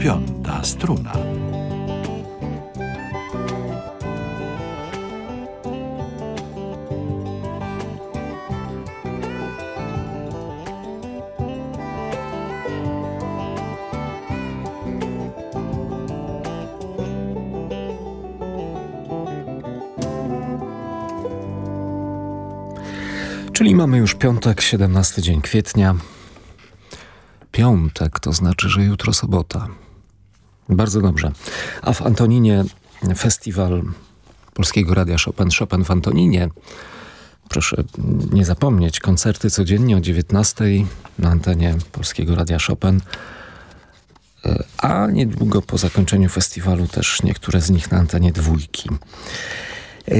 Piąta struna. Czyli mamy już piątek, 17 dzień kwietnia. Piątek to znaczy, że jutro sobota. Bardzo dobrze. A w Antoninie festiwal Polskiego Radia Chopin, Chopin w Antoninie. Proszę nie zapomnieć, koncerty codziennie o 19 na antenie Polskiego Radia Chopin. A niedługo po zakończeniu festiwalu też niektóre z nich na antenie dwójki.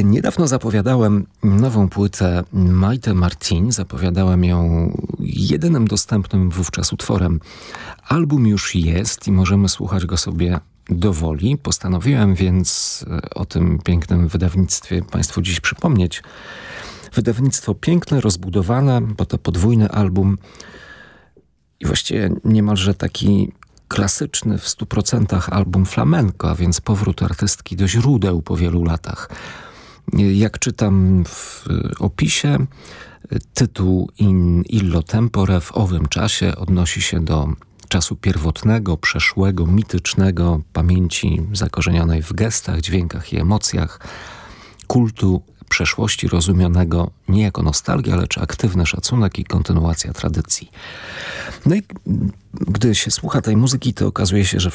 Niedawno zapowiadałem nową płytę Maite Martin. Zapowiadałem ją jedynym dostępnym wówczas utworem. Album już jest i możemy słuchać go sobie do woli. Postanowiłem więc o tym pięknym wydawnictwie Państwu dziś przypomnieć. Wydawnictwo piękne, rozbudowane, bo to podwójny album i właściwie niemalże taki klasyczny w stu procentach album flamenco, a więc powrót artystki do źródeł po wielu latach. Jak czytam w opisie, tytuł In illo tempore w owym czasie odnosi się do czasu pierwotnego, przeszłego, mitycznego, pamięci zakorzenionej w gestach, dźwiękach i emocjach, kultu przeszłości rozumianego nie jako nostalgia, lecz aktywny szacunek i kontynuacja tradycji. No i gdy się słucha tej muzyki, to okazuje się, że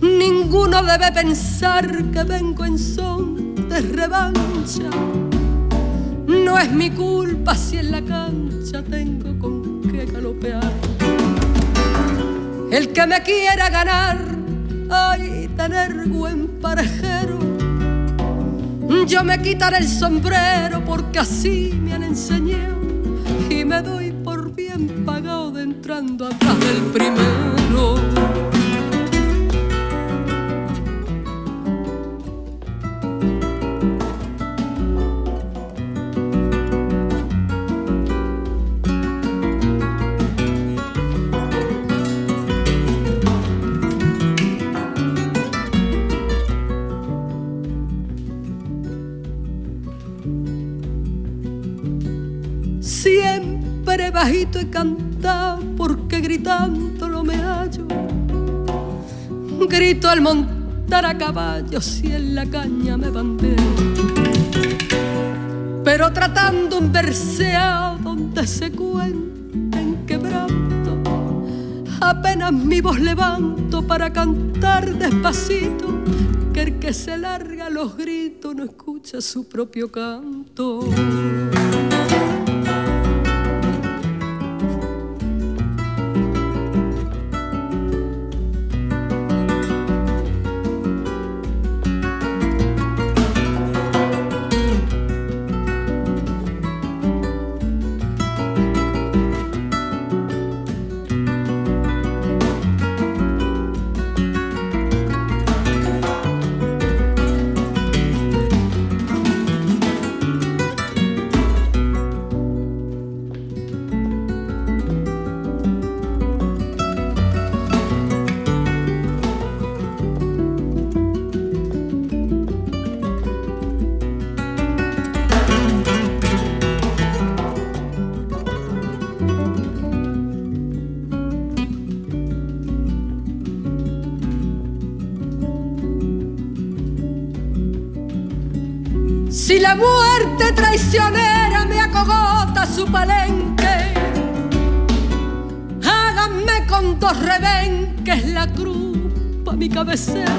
Ninguno debe pensar que vengo en son de revancha. No es mi culpa si en la cancha tengo con qué galopear. El que me quiera ganar, hay tener buen parejero. Yo me quitaré el sombrero porque así me han enseñado y me doy por bien pagado de entrando atrás del primero. Bajito he cantado porque gritándolo me hallo. Grito al montar a caballo si en la caña me bandeo. Pero tratando un verseado donde se cuenten quebranto, apenas mi voz levanto para cantar despacito, que el que se larga los gritos no escucha su propio canto. La muerte traicionera me acogota su palenque, háganme con dos rebenques la cruz pa' mi cabecera.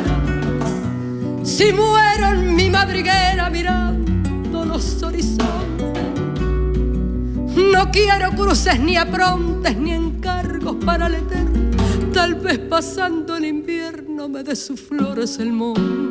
Si muero en mi madriguera mirando los horizontes, no quiero cruces ni aprontes ni encargos para el eterno. Tal vez pasando el invierno me dé sus flores el monte.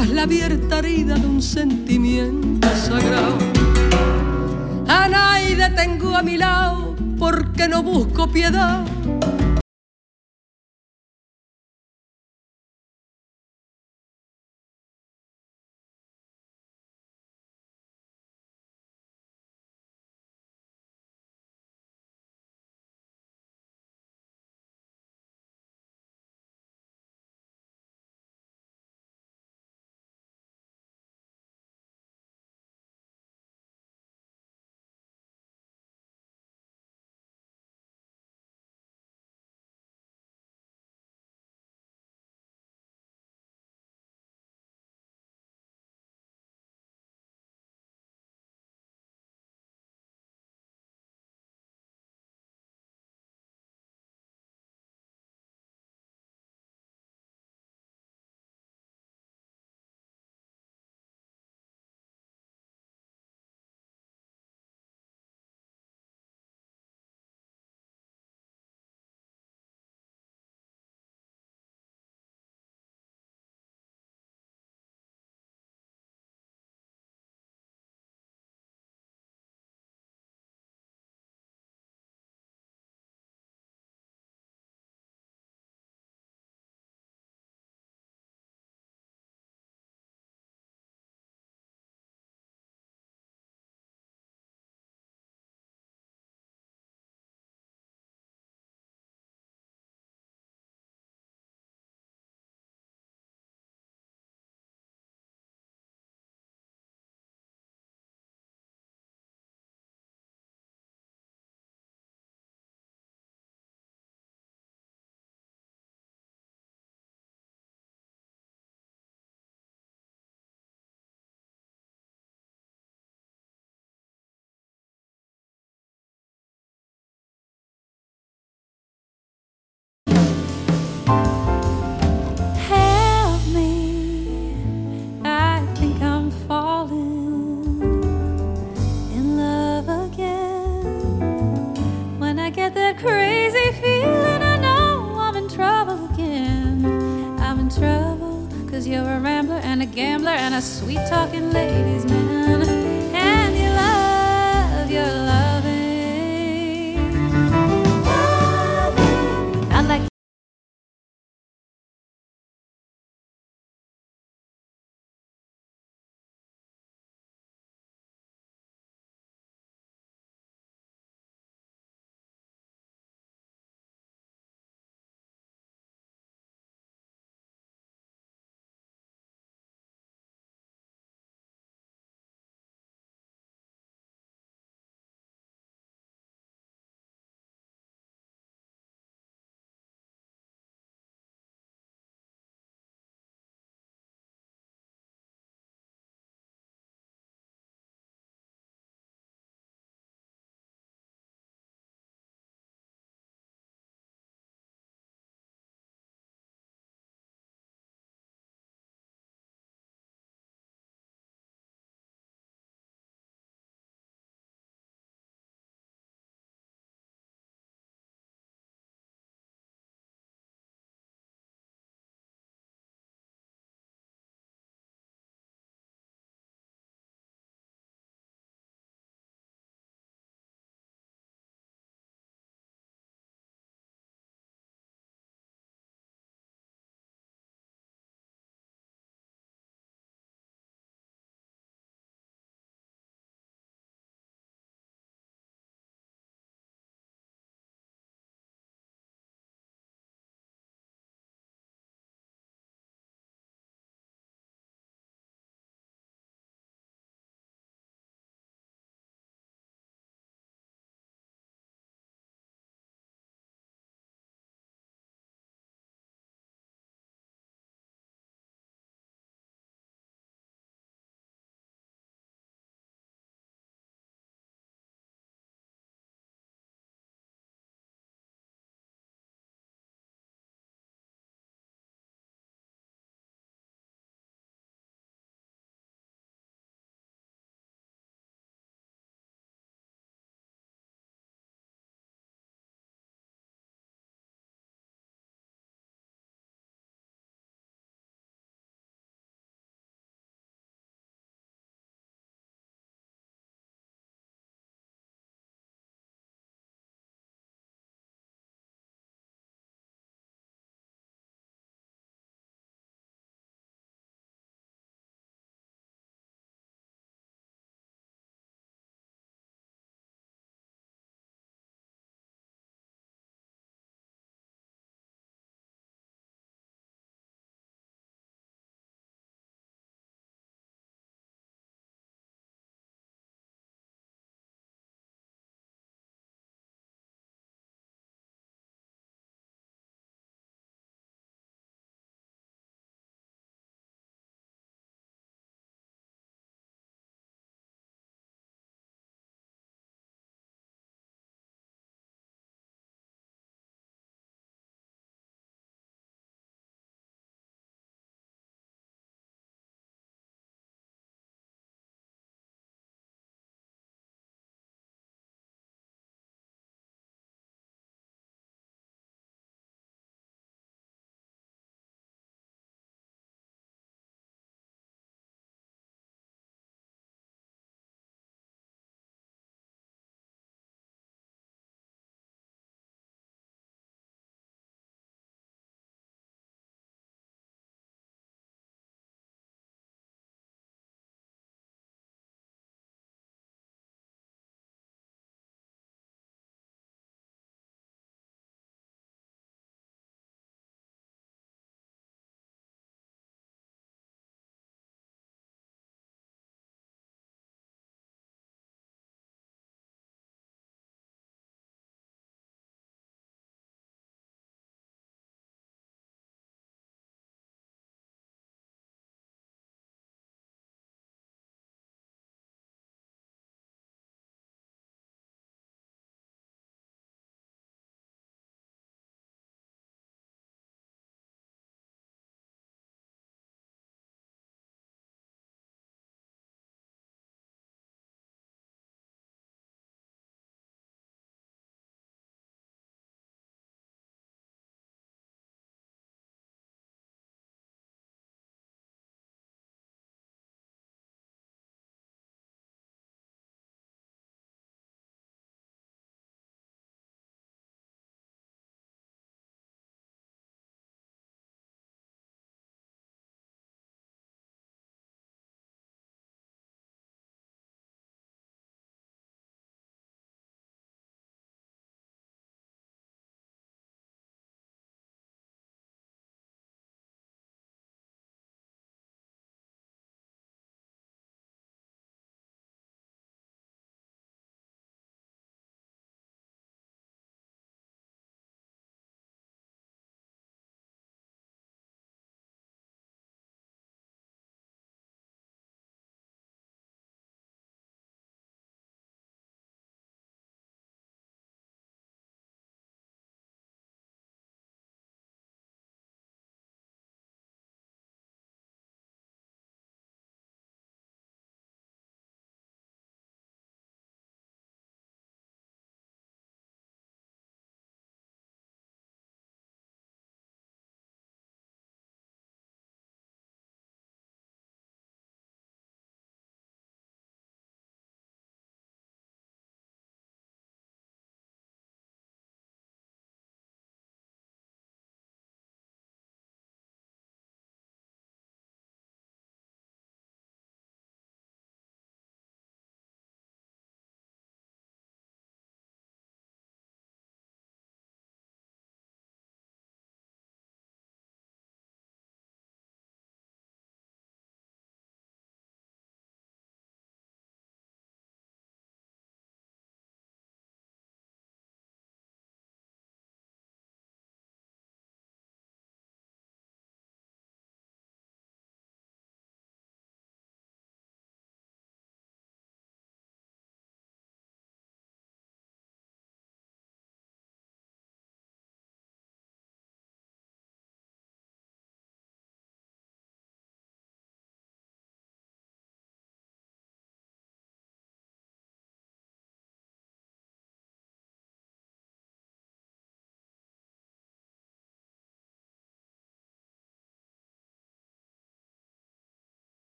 Es la abierta herida de un sentimiento sagrado. A nadie tengo a mi lado porque no busco piedad.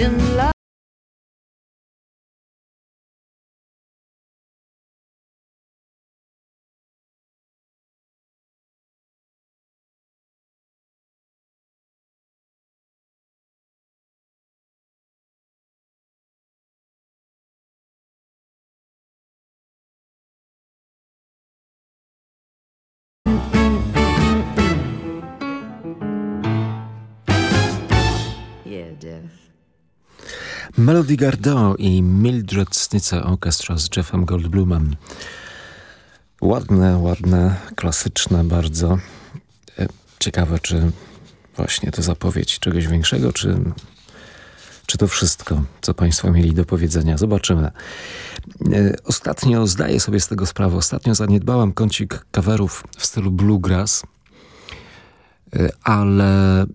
In love. Yeah, Jeff. Melody Gardot i Mildred Snitzer Orchestra z Jeffem Goldblumem. Ładne, ładne, klasyczne bardzo. E, Ciekawe, czy właśnie to zapowiedź czegoś większego, czy, czy to wszystko, co Państwo mieli do powiedzenia. Zobaczymy. E, Ostatnio zdaję sobie z tego sprawę. Ostatnio zaniedbałam kącik coverów w stylu bluegrass, e, ale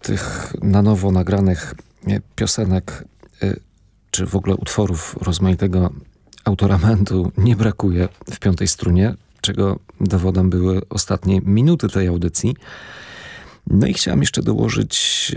tych na nowo nagranych piosenek, czy w ogóle utworów rozmaitego autoramentu nie brakuje w piątej strunie, czego dowodem były ostatnie minuty tej audycji. No i chciałam jeszcze dołożyć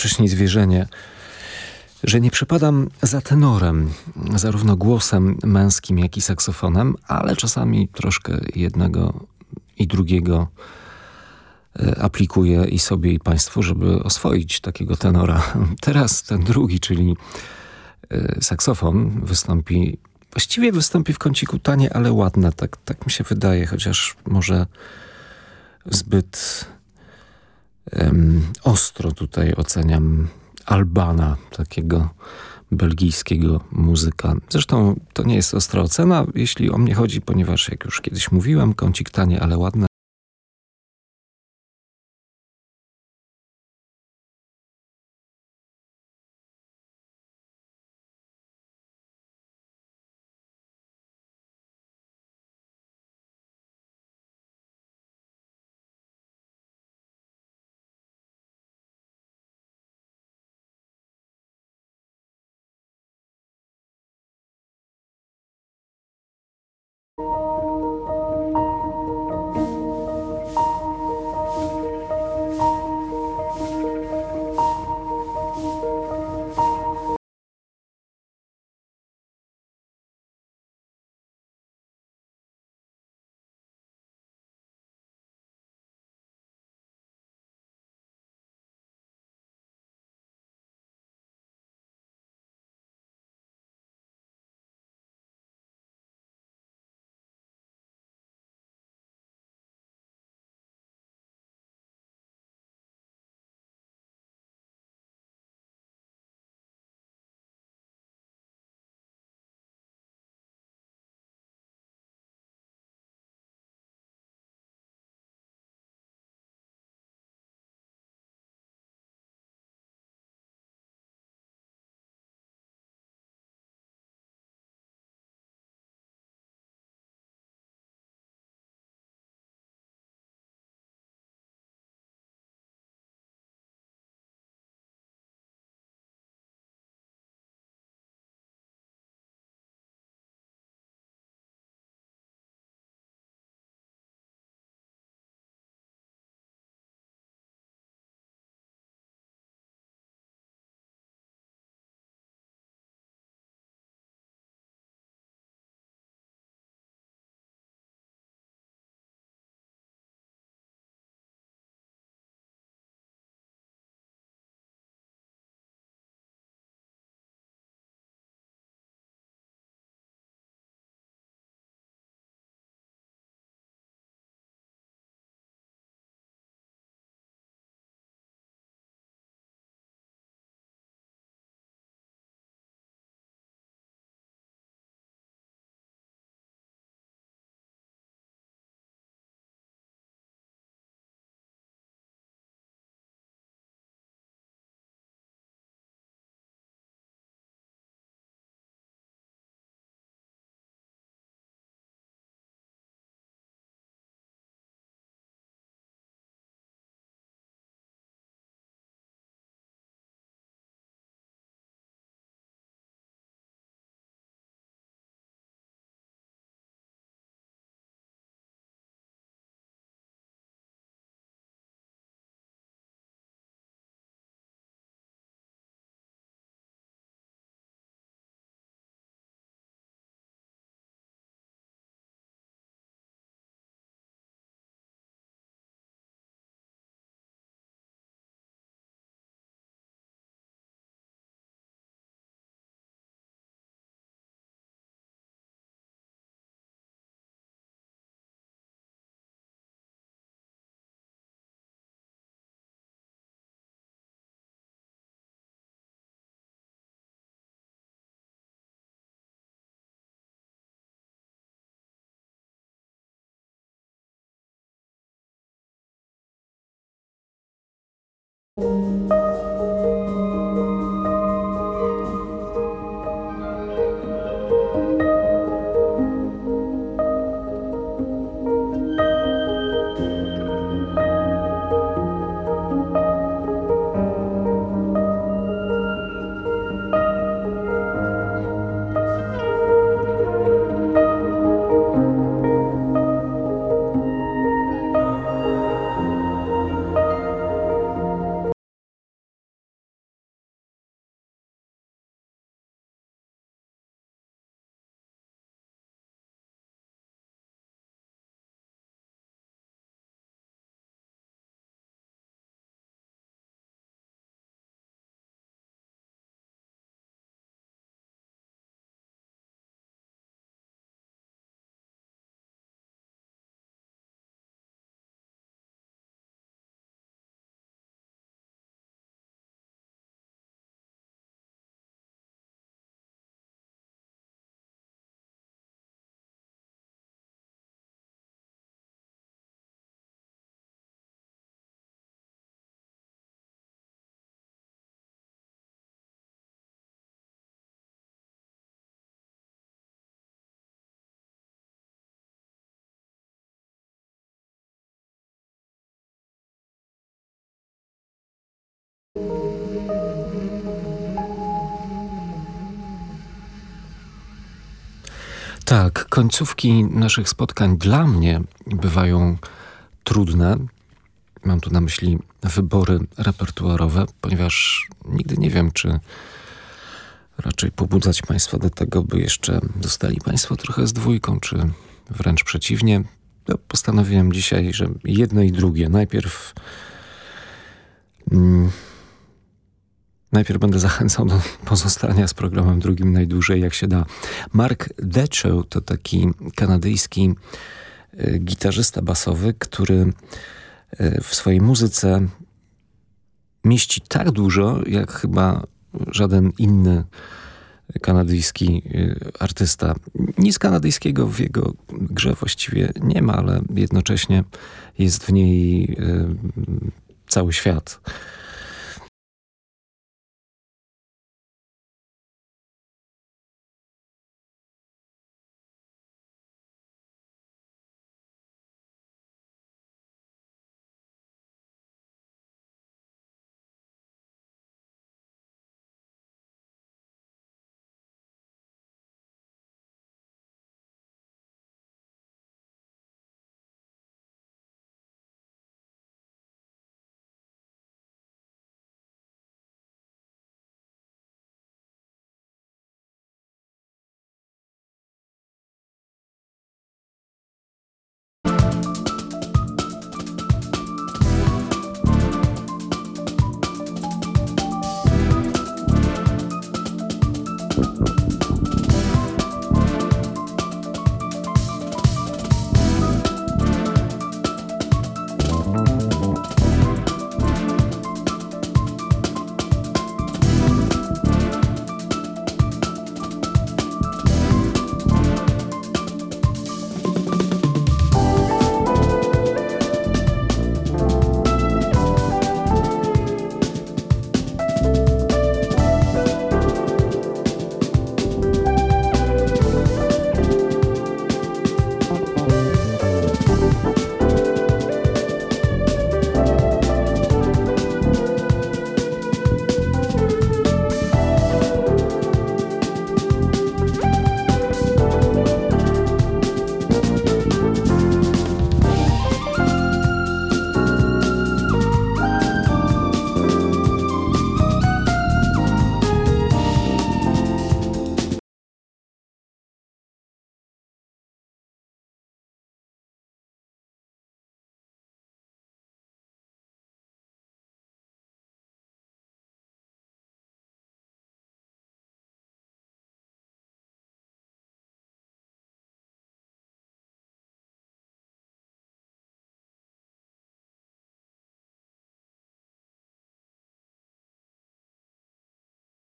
wcześniej zwierzenie, że nie przepadam za tenorem, zarówno głosem męskim, jak i saksofonem, ale czasami troszkę jednego i drugiego e, aplikuję i sobie, i Państwu, żeby oswoić takiego tenora. Teraz ten drugi, czyli e, saksofon wystąpi, właściwie wystąpi w kąciku tanie, ale ładne, tak, tak mi się wydaje, chociaż może zbyt ostro tutaj oceniam Albana, takiego belgijskiego muzyka. Zresztą to nie jest ostra ocena, jeśli o mnie chodzi, ponieważ jak już kiedyś mówiłem, kącik tanie, ale ładne. Thank you. Tak, końcówki naszych spotkań dla mnie bywają trudne. Mam tu na myśli wybory repertuarowe, ponieważ nigdy nie wiem, czy raczej pobudzać Państwa do tego, by jeszcze dostali Państwo trochę z dwójką, czy wręcz przeciwnie. Ja postanowiłem dzisiaj, że jedno i drugie. Najpierw. Mm, Najpierw będę zachęcał do pozostania z programem drugim najdłużej, jak się da. Mark Dechow to taki kanadyjski y, gitarzysta basowy, który y, w swojej muzyce mieści tak dużo, jak chyba żaden inny kanadyjski y, artysta. Nic kanadyjskiego w jego grze właściwie nie ma, ale jednocześnie jest w niej cały świat.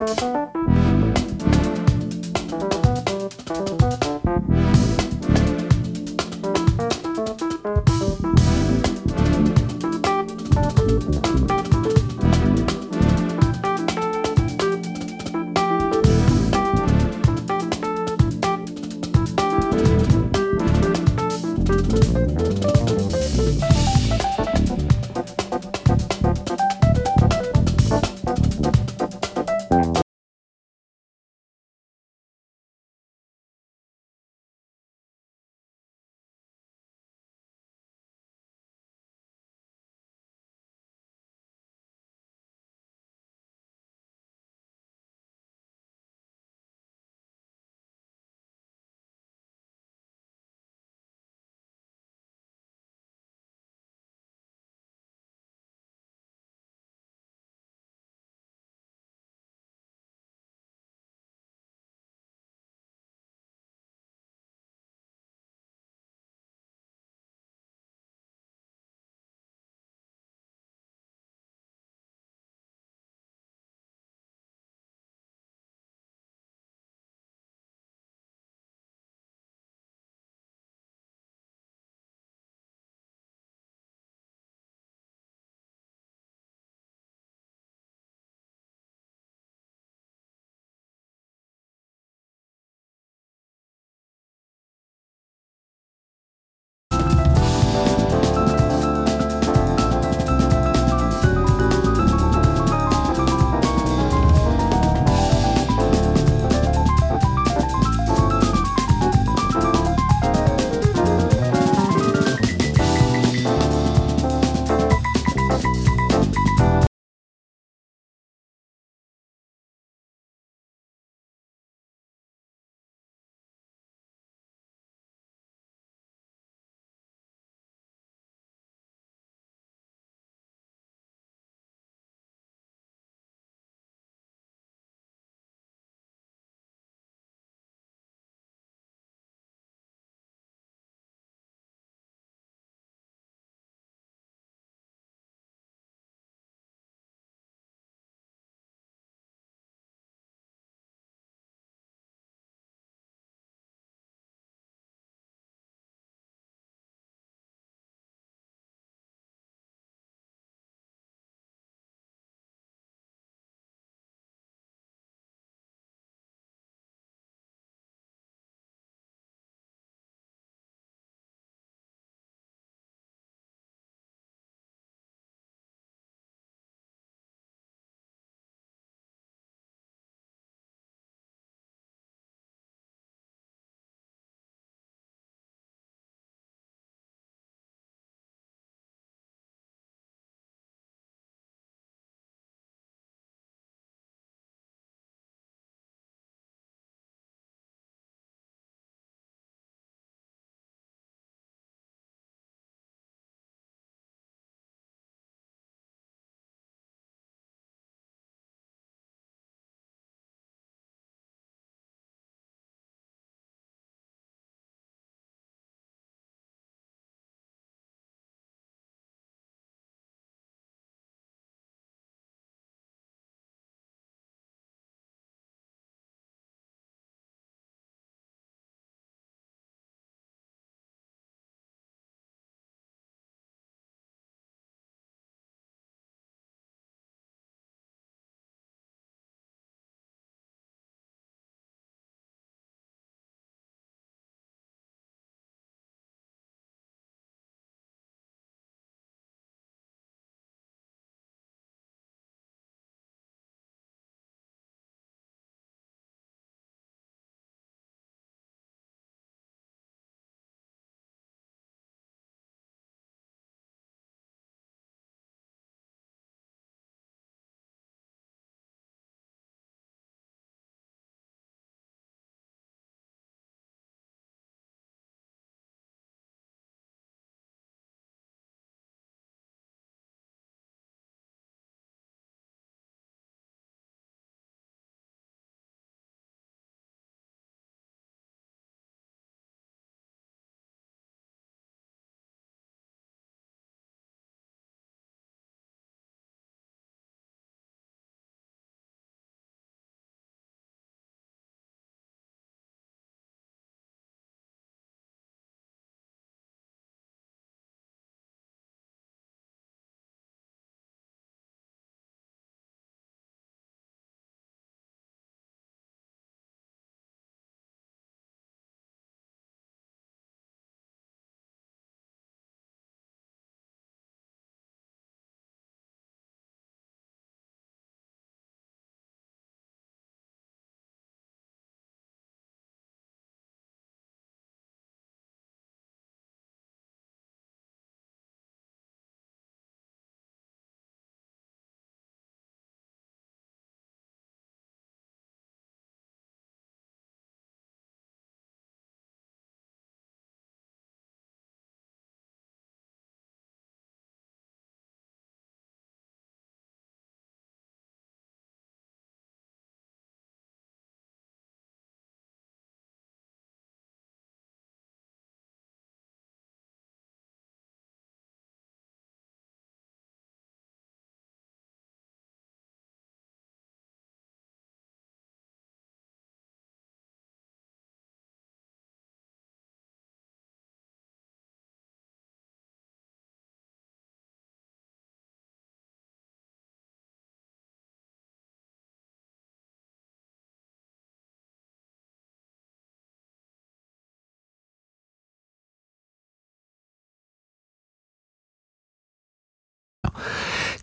Música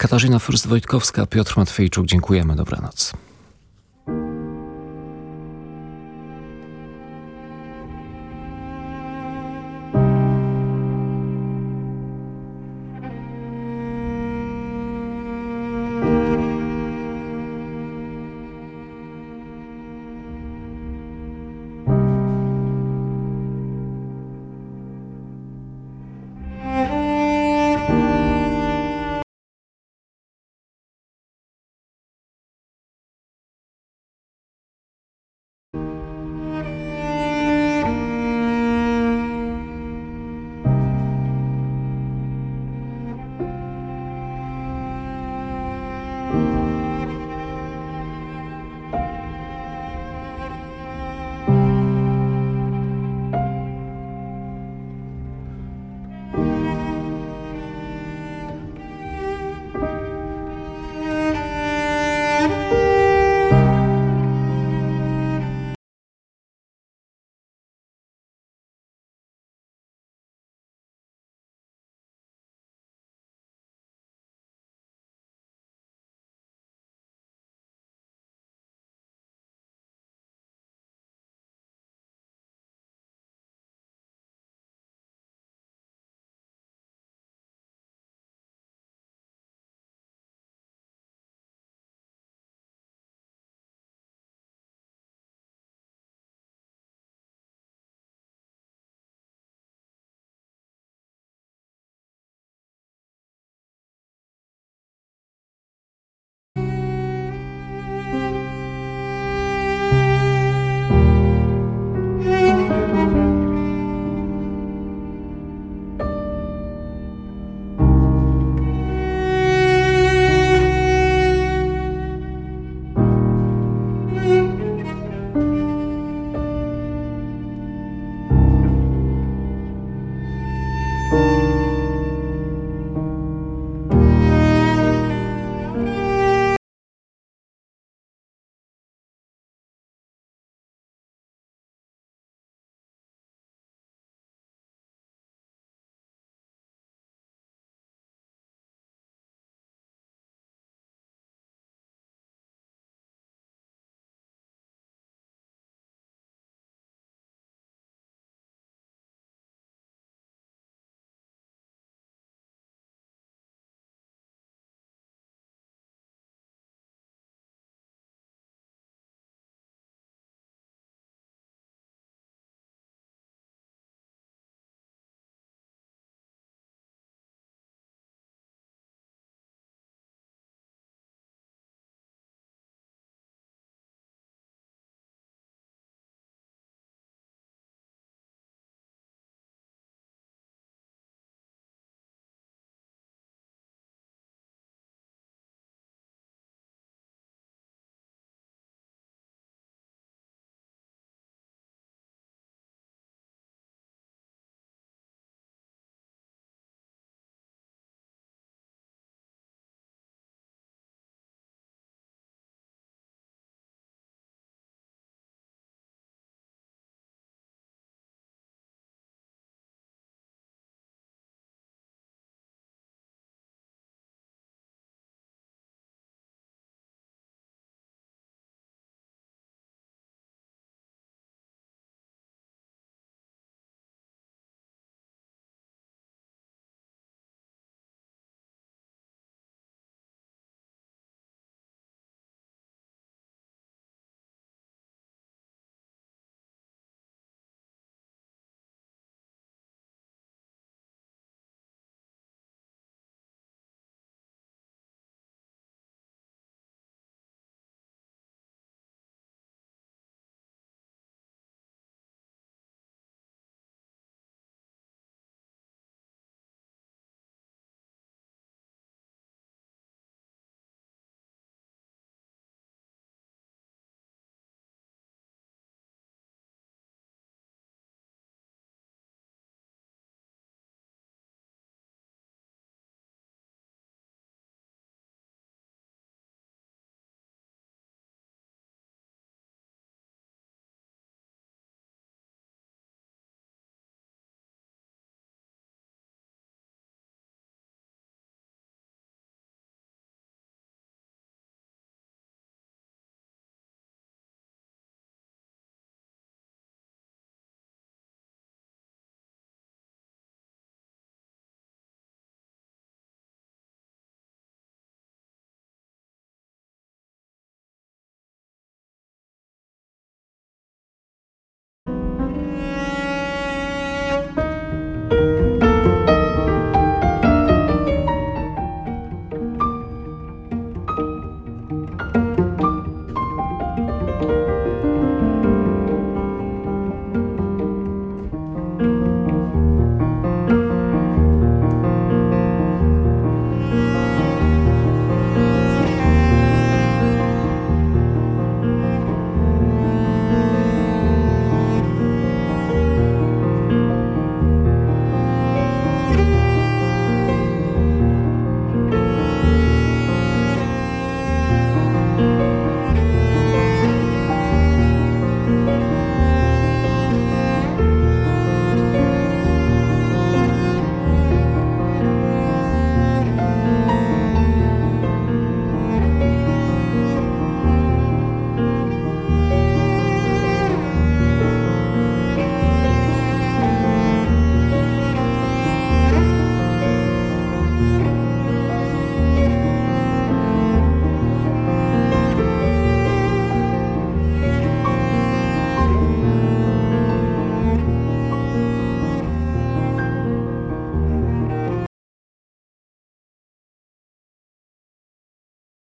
Katarzyna Fürst-Wojtkowska, Piotr Matwejczuk, dziękujemy. Dobranoc.